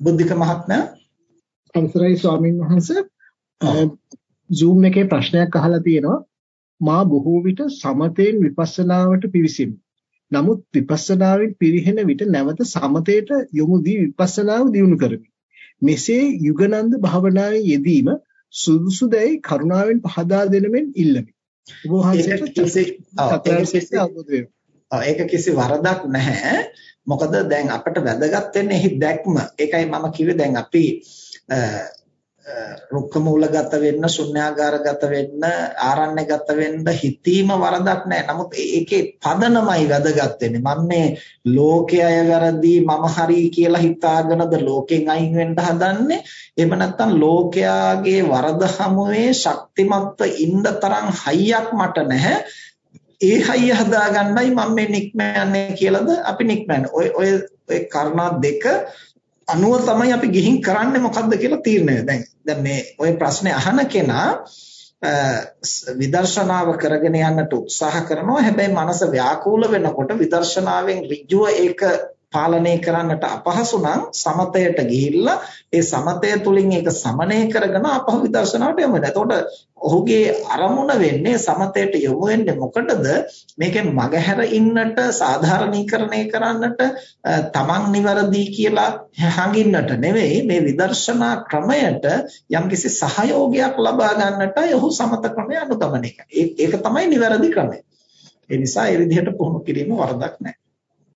බුද්ධික මහත්මයා අවසරයි ස්වාමින් වහන්සේ Zoom එකේ ප්‍රශ්නයක් අහලා තියෙනවා මා බොහෝ විට සමතෙන් විපස්සනාවට පිවිසිමි. නමුත් විපස්සනාවෙන් පිරිහෙන විට නැවත සමතයට යොමු දී විපස්සනාව දියුණු කරමි. මෙසේ යුගනන්ද භාවනාවේ යෙදීම සුදුසුදැයි කරුණාවෙන් පහදා දෙනමෙන් ඉල්ලමි. ඔබ වහන්සේට ඒක කිසි වරදක් නැහැ. මොකද දැන් අපිට වැදගත් වෙන්නේ එහි දැක්ම. ඒකයි මම කිව්වේ දැන් අපි රුක්ක මූලගත වෙන්න, ශුන්‍යාගාරගත වෙන්න, ආරණ්‍යගත වෙන්න හිතීම වරදක් නැහැ. නමුත් ඒකේ පදනමයි වැදගත් වෙන්නේ. මම මේ ලෝකයේ අය වැරදි මම හරි කියලා හිතාගෙනද ලෝකෙන් අයින් වෙන්න හදන්නේ. එහෙම නැත්නම් ලෝකයාගේ වරද හමුවේ ශක්තිමත්ව ඉන්න තරම් හයියක් මට නැහැ. ඒ හයිය හදාගන්නයි මම මේ නික්ම යන්නේ කියලාද අපි නික්ම යන්නේ. ඔය ඔය ඔය කාරණා දෙක අනුව තමයි අපි ගිහින් කරන්නේ මොකද්ද කියලා තීරණය. දැන් දැන් මේ ඔය ප්‍රශ්නේ අහන කෙනා විදර්ශනාව කරගෙන යන්නට උත්සාහ කරනවා. හැබැයි මනස ව්‍යාකූල වෙනකොට විදර්ශනාවෙන් ඍජුව ඒක පාලනය කරන්නට අපහසු නම් සමතයට ගිහිල්ලා ඒ සමතය තුලින් ඒක සමනය කරගෙන අපහ විදර්ශනාවට යමු. එතකොට ඔහුගේ අරමුණ වෙන්නේ සමතයට යොමු වෙන්නේ මොකටද? මේකෙන් මගහැර ඉන්නට සාධාරණීකරණය කරන්නට තමන් නිවැරදි කියලා හංගින්නට නෙවෙයි මේ විදර්ශනා ක්‍රමයට යම්කිසි සහයෝගයක් ලබා ගන්නටයි ඔහු සමත ක්‍රමය අනුගමනය කරන්නේ. ඒක තමයි නිවැරදි ක්‍රමය. ඒ නිසා ඒ විදිහට පුහුණු කිරීම වරදක් නැහැ.